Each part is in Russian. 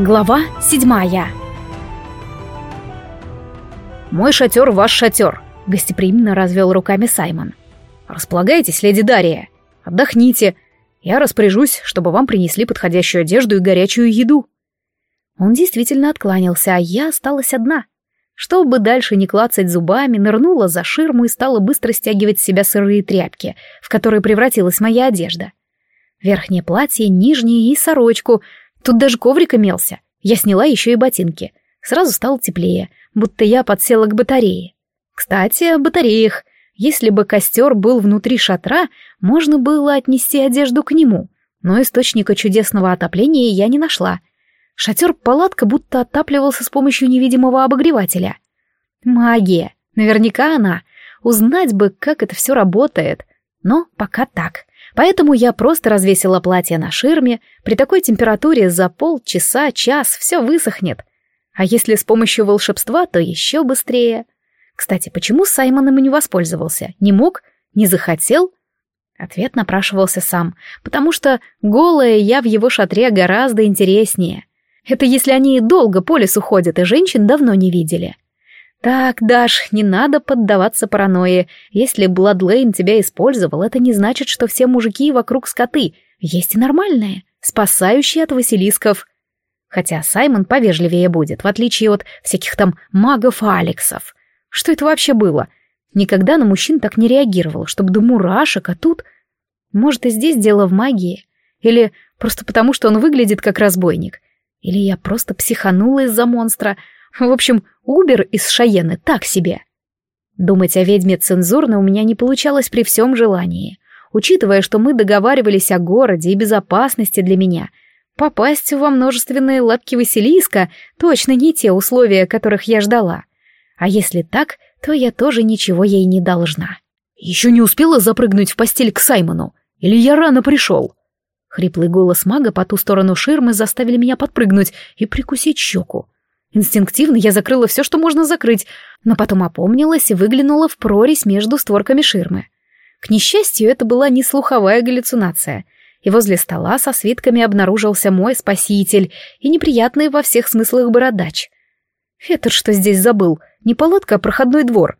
Глава седьмая «Мой шатер — ваш шатер», — гостеприимно развел руками Саймон. «Располагайтесь, леди Дария. Отдохните. Я распоряжусь, чтобы вам принесли подходящую одежду и горячую еду». Он действительно откланялся, а я осталась одна. Чтобы дальше не клацать зубами, нырнула за ширму и стала быстро стягивать с себя сырые тряпки, в которые превратилась моя одежда. Верхнее платье, нижнее и сорочку — Тут даже коврик имелся. Я сняла еще и ботинки. Сразу стало теплее, будто я подсела к батарее. Кстати, о батареях. Если бы костер был внутри шатра, можно было отнести одежду к нему, но источника чудесного отопления я не нашла. Шатер-палатка будто отапливался с помощью невидимого обогревателя. Магия. Наверняка она. Узнать бы, как это все работает. Но пока так. Поэтому я просто развесила платье на ширме, при такой температуре за полчаса, час все высохнет. А если с помощью волшебства, то еще быстрее. Кстати, почему Саймоном и не воспользовался? Не мог? Не захотел? Ответ напрашивался сам, потому что голая я в его шатре гораздо интереснее. Это если они долго по лесу ходят и женщин давно не видели. «Так, Даш, не надо поддаваться паранойи. Если Бладлейн тебя использовал, это не значит, что все мужики вокруг скоты. Есть и нормальные, спасающие от василисков. Хотя Саймон повежливее будет, в отличие от всяких там магов-алексов. Что это вообще было? Никогда на мужчин так не реагировал, чтобы до мурашек, а тут... Может, и здесь дело в магии? Или просто потому, что он выглядит как разбойник? Или я просто психанула из-за монстра, в общем, Убер из Шаены так себе. Думать о ведьме цензурно у меня не получалось при всем желании. Учитывая, что мы договаривались о городе и безопасности для меня, попасть во множественные лапки Василиска точно не те условия, которых я ждала. А если так, то я тоже ничего ей не должна. Еще не успела запрыгнуть в постель к Саймону? Или я рано пришел? Хриплый голос мага по ту сторону ширмы заставили меня подпрыгнуть и прикусить щеку. Инстинктивно я закрыла все, что можно закрыть, но потом опомнилась и выглянула в прорезь между створками ширмы. К несчастью, это была не слуховая галлюцинация, и возле стола со свитками обнаружился мой спаситель и неприятный во всех смыслах бородач. Это что здесь забыл? Не палатка, а проходной двор.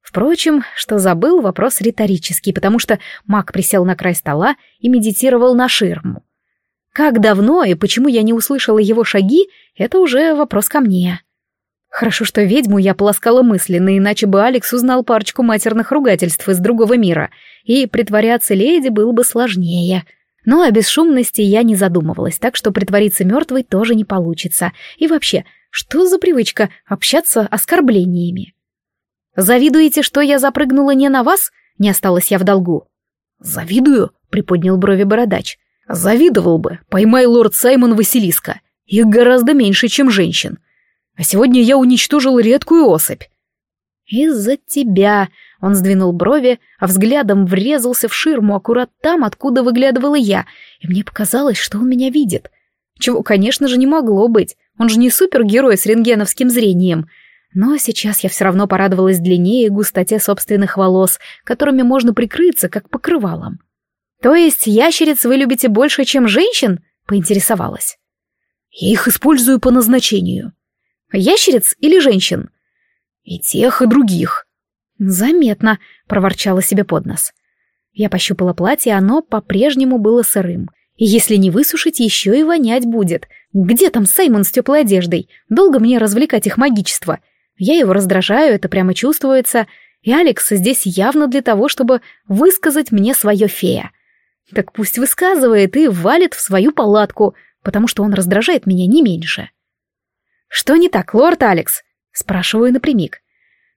Впрочем, что забыл, вопрос риторический, потому что маг присел на край стола и медитировал на ширму. Как давно и почему я не услышала его шаги, это уже вопрос ко мне. Хорошо, что ведьму я полоскала мысленно, иначе бы Алекс узнал парочку матерных ругательств из другого мира, и притворяться леди было бы сложнее. Но о бесшумности я не задумывалась, так что притвориться мертвой тоже не получится. И вообще, что за привычка общаться оскорблениями? «Завидуете, что я запрыгнула не на вас?» Не осталась я в долгу. «Завидую?» — приподнял брови бородач. Завидовал бы, поймай лорд Саймон Василиска. Их гораздо меньше, чем женщин. А сегодня я уничтожил редкую особь. «Из-за тебя!» — он сдвинул брови, а взглядом врезался в ширму аккурат там, откуда выглядывала я, и мне показалось, что он меня видит. Чего, конечно же, не могло быть. Он же не супергерой с рентгеновским зрением. Но сейчас я все равно порадовалась длине и густоте собственных волос, которыми можно прикрыться, как покрывалом. «То есть ящериц вы любите больше, чем женщин?» — поинтересовалась. «Я их использую по назначению». «Ящериц или женщин?» «И тех, и других». «Заметно», — проворчала себе под нос. Я пощупала платье, оно по-прежнему было сырым. И если не высушить, еще и вонять будет. Где там Саймон с теплой одеждой? Долго мне развлекать их магичество? Я его раздражаю, это прямо чувствуется. И Алекс здесь явно для того, чтобы высказать мне свое фея. Так пусть высказывает и валит в свою палатку, потому что он раздражает меня не меньше. «Что не так, лорд Алекс?» — спрашиваю напрямик.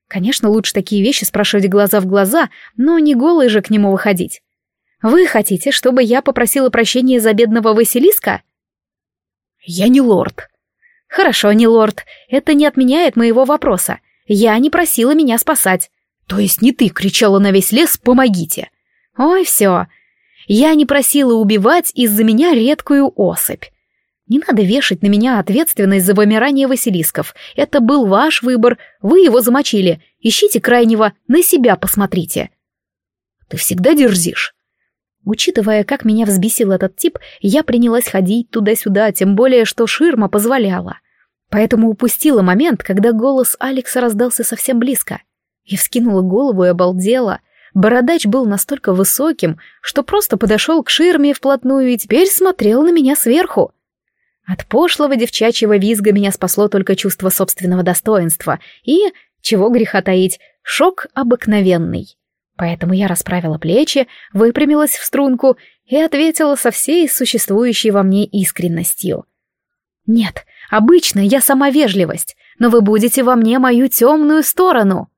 Конечно, лучше такие вещи спрашивать глаза в глаза, но не голой же к нему выходить. «Вы хотите, чтобы я попросила прощения за бедного Василиска?» «Я не лорд». «Хорошо, не лорд. Это не отменяет моего вопроса. Я не просила меня спасать». «То есть не ты кричала на весь лес «помогите»?» «Ой, все. Я не просила убивать из-за меня редкую особь. Не надо вешать на меня ответственность за вымирание Василисков. Это был ваш выбор, вы его замочили. Ищите крайнего, на себя посмотрите. Ты всегда дерзишь. Учитывая, как меня взбесил этот тип, я принялась ходить туда-сюда, тем более, что ширма позволяла. Поэтому упустила момент, когда голос Алекса раздался совсем близко. Я вскинула голову и обалдела. Бородач был настолько высоким, что просто подошел к ширме вплотную и теперь смотрел на меня сверху. От пошлого девчачьего визга меня спасло только чувство собственного достоинства и, чего греха таить, шок обыкновенный. Поэтому я расправила плечи, выпрямилась в струнку и ответила со всей существующей во мне искренностью. «Нет, обычно я сама вежливость, но вы будете во мне мою темную сторону».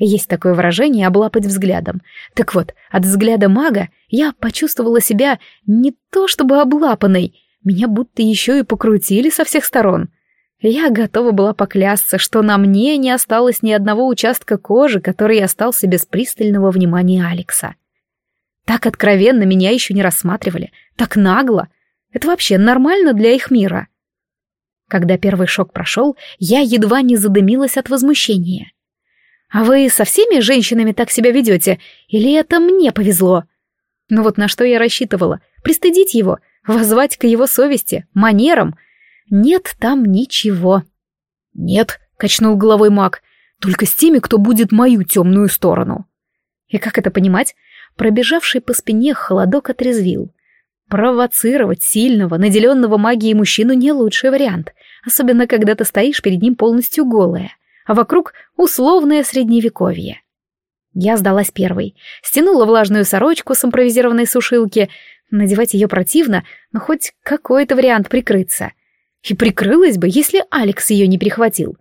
Есть такое выражение «облапать взглядом». Так вот, от взгляда мага я почувствовала себя не то чтобы облапанной, меня будто еще и покрутили со всех сторон — я готова была поклясться, что на мне не осталось ни одного участка кожи, который остался без пристального внимания Алекса. Так откровенно меня еще не рассматривали, так нагло. Это вообще нормально для их мира. Когда первый шок прошел, я едва не задымилась от возмущения. «А вы со всеми женщинами так себя ведете? Или это мне повезло?» Ну вот на что я рассчитывала? Пристыдить его, воззвать к его совести, манерам — нет там ничего. Нет, качнул головой маг, только с теми, кто будет мою темную сторону. И как это понимать? Пробежавший по спине холодок отрезвил. Провоцировать сильного, наделенного магией мужчину не лучший вариант, особенно когда ты стоишь перед ним полностью голая, а вокруг условное средневековье. Я сдалась первой, стянула влажную сорочку с импровизированной сушилки, надевать ее противно, но хоть какой-то вариант прикрыться — и прикрылась бы, если Алекс ее не прихватил.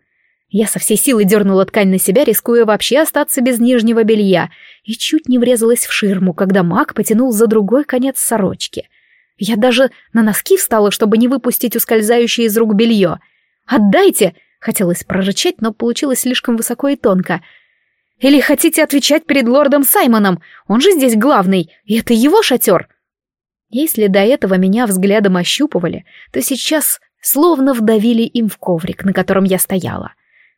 Я со всей силы дернула ткань на себя, рискуя вообще остаться без нижнего белья, и чуть не врезалась в ширму, когда маг потянул за другой конец сорочки. Я даже на носки встала, чтобы не выпустить ускользающее из рук белье. «Отдайте!» — хотелось прорычать, но получилось слишком высоко и тонко. «Или хотите отвечать перед лордом Саймоном? Он же здесь главный, и это его шатер!» Если до этого меня взглядом ощупывали, то сейчас словно вдавили им в коврик, на котором я стояла.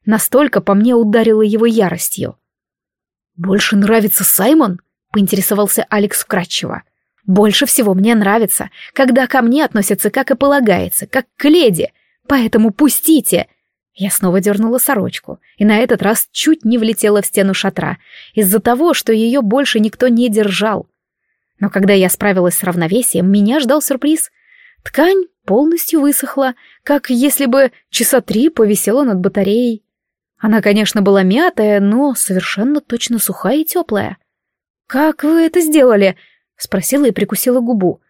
Настолько по мне ударило его яростью. «Больше нравится Саймон?» — поинтересовался Алекс вкратчиво. «Больше всего мне нравится, когда ко мне относятся, как и полагается, как к леди. Поэтому пустите!» Я снова дернула сорочку, и на этот раз чуть не влетела в стену шатра, из-за того, что ее больше никто не держал. Но когда я справилась с равновесием, меня ждал сюрприз. Ткань полностью высохла, как если бы часа три повисела над батареей. Она, конечно, была мятая, но совершенно точно сухая и теплая. «Как вы это сделали?» — спросила и прикусила губу.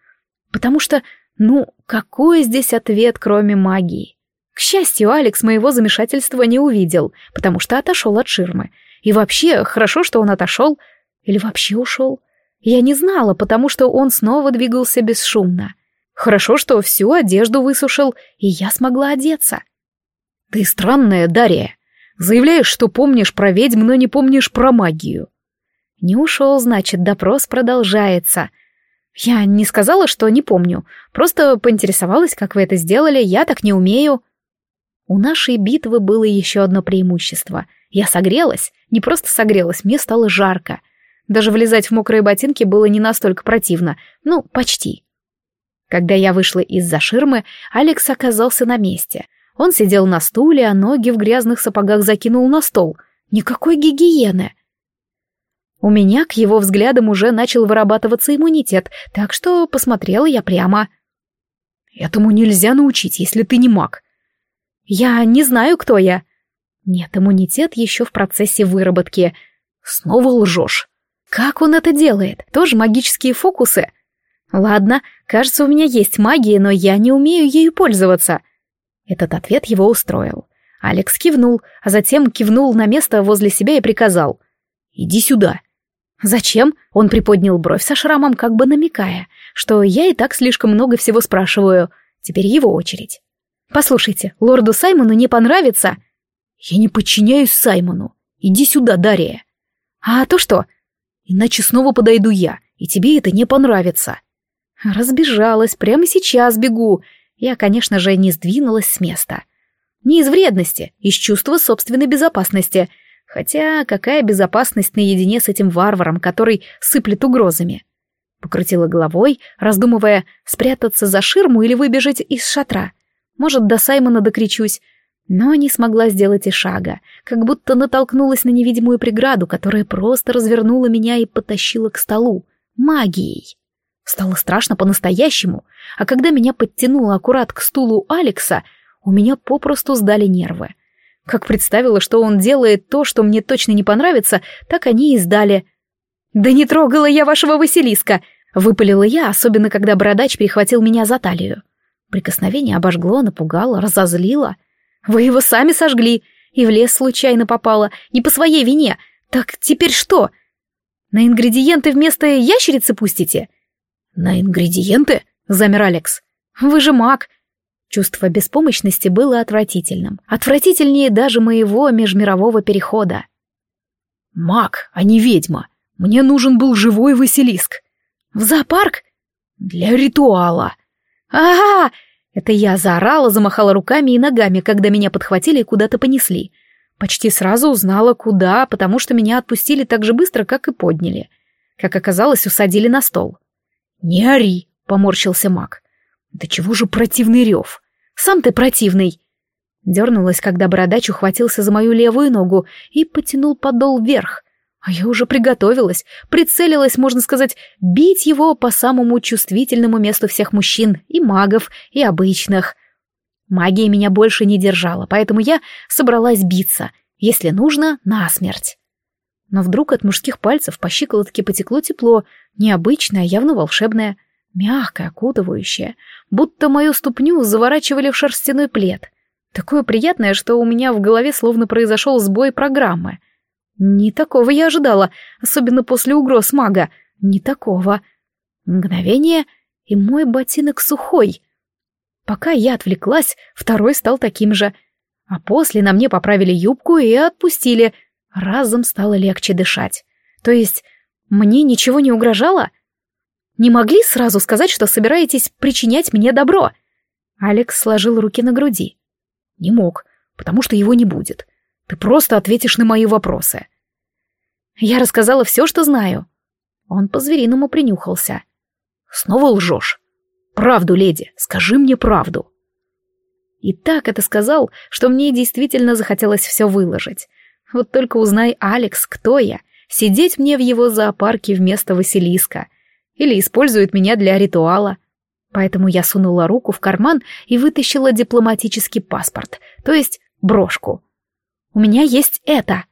«Потому что, ну, какой здесь ответ, кроме магии?» К счастью, Алекс моего замешательства не увидел, потому что отошел от ширмы. И вообще, хорошо, что он отошел. Или вообще ушел. Я не знала, потому что он снова двигался бесшумно. Хорошо, что всю одежду высушил, и я смогла одеться. Ты странная, Дарья. Заявляешь, что помнишь про ведьм, но не помнишь про магию. Не ушел, значит, допрос продолжается. Я не сказала, что не помню. Просто поинтересовалась, как вы это сделали, я так не умею. У нашей битвы было еще одно преимущество. Я согрелась, не просто согрелась, мне стало жарко. Даже влезать в мокрые ботинки было не настолько противно. Ну, почти. Когда я вышла из-за ширмы, Алекс оказался на месте. Он сидел на стуле, а ноги в грязных сапогах закинул на стол. Никакой гигиены. У меня к его взглядам уже начал вырабатываться иммунитет, так что посмотрела я прямо. «Этому нельзя научить, если ты не маг». «Я не знаю, кто я». «Нет, иммунитет еще в процессе выработки». «Снова лжешь». «Как он это делает? Тоже магические фокусы?» «Ладно, кажется, у меня есть магия, но я не умею ею пользоваться». Этот ответ его устроил. Алекс кивнул, а затем кивнул на место возле себя и приказал. «Иди сюда». «Зачем?» — он приподнял бровь со шрамом, как бы намекая, что я и так слишком много всего спрашиваю. Теперь его очередь. «Послушайте, лорду Саймону не понравится?» «Я не подчиняюсь Саймону. Иди сюда, Дарья». «А то что?» «Иначе снова подойду я, и тебе это не понравится». Разбежалась, прямо сейчас бегу. Я, конечно же, не сдвинулась с места. Не из вредности, из чувства собственной безопасности. Хотя какая безопасность наедине с этим варваром, который сыплет угрозами? Покрутила головой, раздумывая, спрятаться за ширму или выбежать из шатра. Может, до Саймона докричусь. Но не смогла сделать и шага, как будто натолкнулась на невидимую преграду, которая просто развернула меня и потащила к столу. Магией. Стало страшно по-настоящему, а когда меня подтянуло аккурат к стулу Алекса, у меня попросту сдали нервы. Как представила, что он делает то, что мне точно не понравится, так они и сдали. «Да не трогала я вашего Василиска!» — выпалила я, особенно когда бородач перехватил меня за талию. Прикосновение обожгло, напугало, разозлило. «Вы его сами сожгли, и в лес случайно попало, не по своей вине. Так теперь что? На ингредиенты вместо ящерицы пустите?» «На ингредиенты?» — замер Алекс. «Вы же маг!» Чувство беспомощности было отвратительным. Отвратительнее даже моего межмирового перехода. «Маг, а не ведьма. Мне нужен был живой Василиск». «В зоопарк?» «Для ритуала». «А-а-а!» Это я заорала, замахала руками и ногами, когда меня подхватили и куда-то понесли. Почти сразу узнала, куда, потому что меня отпустили так же быстро, как и подняли. Как оказалось, усадили на стол. «Не ори», — поморщился маг. «Да чего же противный рев? Сам ты противный!» Дернулась, когда бородач ухватился за мою левую ногу и потянул подол вверх. А я уже приготовилась, прицелилась, можно сказать, бить его по самому чувствительному месту всех мужчин, и магов, и обычных. Магия меня больше не держала, поэтому я собралась биться, если нужно, насмерть. Но вдруг от мужских пальцев по щиколотке потекло тепло, необычное, явно волшебное, мягкое, окутывающее, будто мою ступню заворачивали в шерстяной плед. Такое приятное, что у меня в голове словно произошел сбой программы. Не такого я ожидала, особенно после угроз мага. Не такого. Мгновение, и мой ботинок сухой. Пока я отвлеклась, второй стал таким же. А после на мне поправили юбку и отпустили. Разом стало легче дышать. То есть мне ничего не угрожало? Не могли сразу сказать, что собираетесь причинять мне добро? Алекс сложил руки на груди. Не мог, потому что его не будет. Ты просто ответишь на мои вопросы. Я рассказала все, что знаю. Он по-звериному принюхался. Снова лжешь. Правду, леди, скажи мне правду. И так это сказал, что мне действительно захотелось все выложить. Вот только узнай, Алекс, кто я, сидеть мне в его зоопарке вместо Василиска. Или использует меня для ритуала. Поэтому я сунула руку в карман и вытащила дипломатический паспорт, то есть брошку. У меня есть это.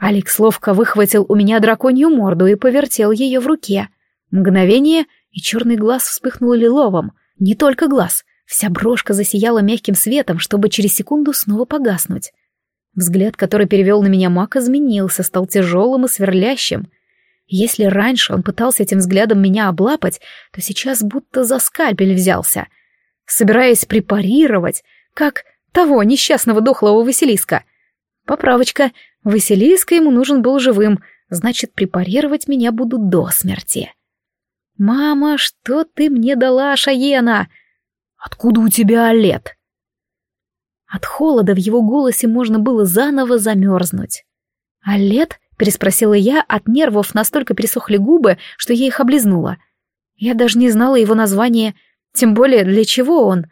Алекс ловко выхватил у меня драконью морду и повертел ее в руке. Мгновение, и черный глаз вспыхнул лиловым. Не только глаз, вся брошка засияла мягким светом, чтобы через секунду снова погаснуть. Взгляд, который перевел на меня маг, изменился, стал тяжелым и сверлящим. Если раньше он пытался этим взглядом меня облапать, то сейчас будто за скальпель взялся, собираясь препарировать, как того несчастного дохлого Василиска. Поправочка, Василиска ему нужен был живым, значит, препарировать меня будут до смерти. «Мама, что ты мне дала, Шаена?» «Откуда у тебя лет?» От холода в его голосе можно было заново замерзнуть. «А лет?» — переспросила я, от нервов настолько пересохли губы, что я их облизнула. Я даже не знала его названия, тем более для чего он.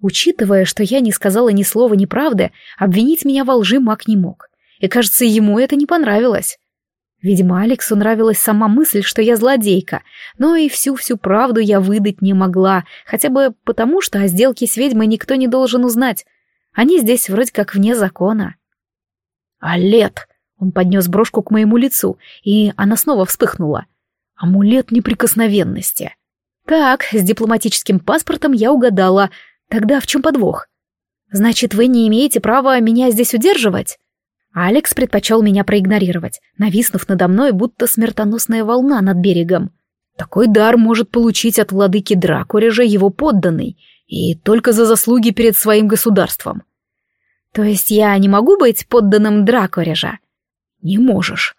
Учитывая, что я не сказала ни слова неправды, обвинить меня во лжи маг не мог. И, кажется, ему это не понравилось. Видимо, Алексу нравилась сама мысль, что я злодейка, но и всю-всю правду я выдать не могла, хотя бы потому, что о сделке с ведьмой никто не должен узнать, они здесь вроде как вне закона. «Алет!» — он поднес брошку к моему лицу, и она снова вспыхнула. «Амулет неприкосновенности». «Так, с дипломатическим паспортом я угадала. Тогда в чем подвох? Значит, вы не имеете права меня здесь удерживать?» Алекс предпочел меня проигнорировать, нависнув надо мной, будто смертоносная волна над берегом. Такой дар может получить от владыки Дракурежа его подданный, и только за заслуги перед своим государством. То есть я не могу быть подданным Дракорежа? Не можешь.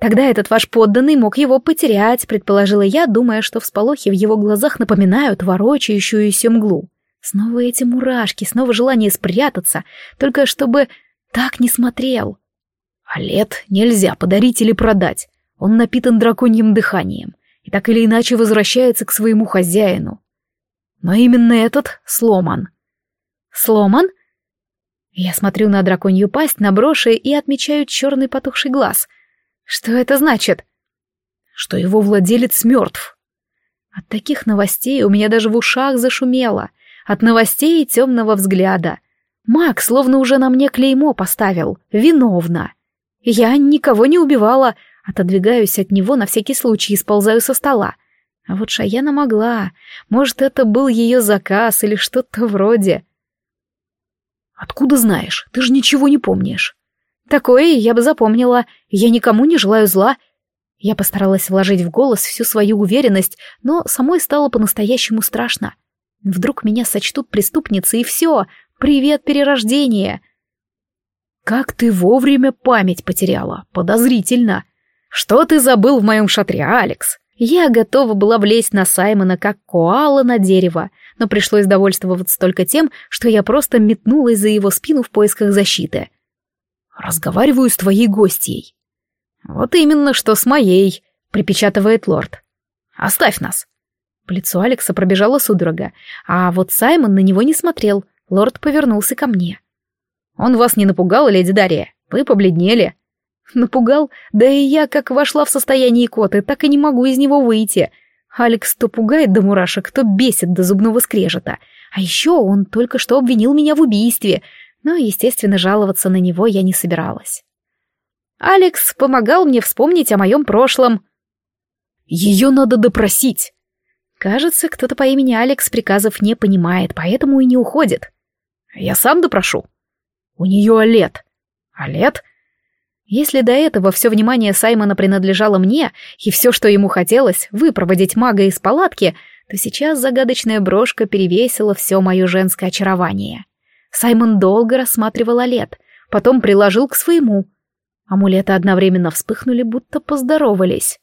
Тогда этот ваш подданный мог его потерять, предположила я, думая, что всполохи в его глазах напоминают ворочающуюся мглу. Снова эти мурашки, снова желание спрятаться, только чтобы так не смотрел. А лет нельзя подарить или продать. Он напитан драконьим дыханием и так или иначе возвращается к своему хозяину. Но именно этот сломан. Сломан? Я смотрю на драконью пасть, на броши и отмечаю черный потухший глаз. Что это значит? Что его владелец мертв. От таких новостей у меня даже в ушах зашумело. От новостей и темного взгляда. Маг словно уже на мне клеймо поставил. Виновна. Я никого не убивала. Отодвигаюсь от него на всякий случай и сползаю со стола. А вот Шаяна могла. Может, это был ее заказ или что-то вроде. «Откуда знаешь? Ты же ничего не помнишь». «Такое я бы запомнила. Я никому не желаю зла». Я постаралась вложить в голос всю свою уверенность, но самой стало по-настоящему страшно. Вдруг меня сочтут преступницей, и все. Привет, перерождение. Как ты вовремя память потеряла. Подозрительно. Что ты забыл в моем шатре, Алекс? Я готова была влезть на Саймона, как коала на дерево, но пришлось довольствоваться только тем, что я просто метнулась за его спину в поисках защиты. «Разговариваю с твоей гостьей». «Вот именно, что с моей», — припечатывает лорд. «Оставь нас». По лицу Алекса пробежала судорога, а вот Саймон на него не смотрел. Лорд повернулся ко мне. «Он вас не напугал, леди Дарья? Вы побледнели». «Напугал? Да и я, как вошла в состояние коты, так и не могу из него выйти. Алекс то пугает до мурашек, то бесит до зубного скрежета. А еще он только что обвинил меня в убийстве, но, естественно, жаловаться на него я не собиралась. Алекс помогал мне вспомнить о моем прошлом. Ее надо допросить. Кажется, кто-то по имени Алекс приказов не понимает, поэтому и не уходит. Я сам допрошу. У нее Олет. Олет? Если до этого все внимание Саймона принадлежало мне, и все, что ему хотелось, выпроводить мага из палатки, то сейчас загадочная брошка перевесила все мое женское очарование. Саймон долго рассматривал Олет, потом приложил к своему. Амулеты одновременно вспыхнули, будто поздоровались.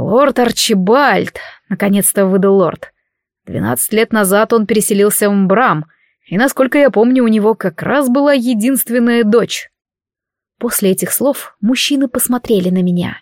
«Лорд Арчибальд», — наконец-то выдал лорд. «Двенадцать лет назад он переселился в Мбрам, и, насколько я помню, у него как раз была единственная дочь». После этих слов мужчины посмотрели на меня.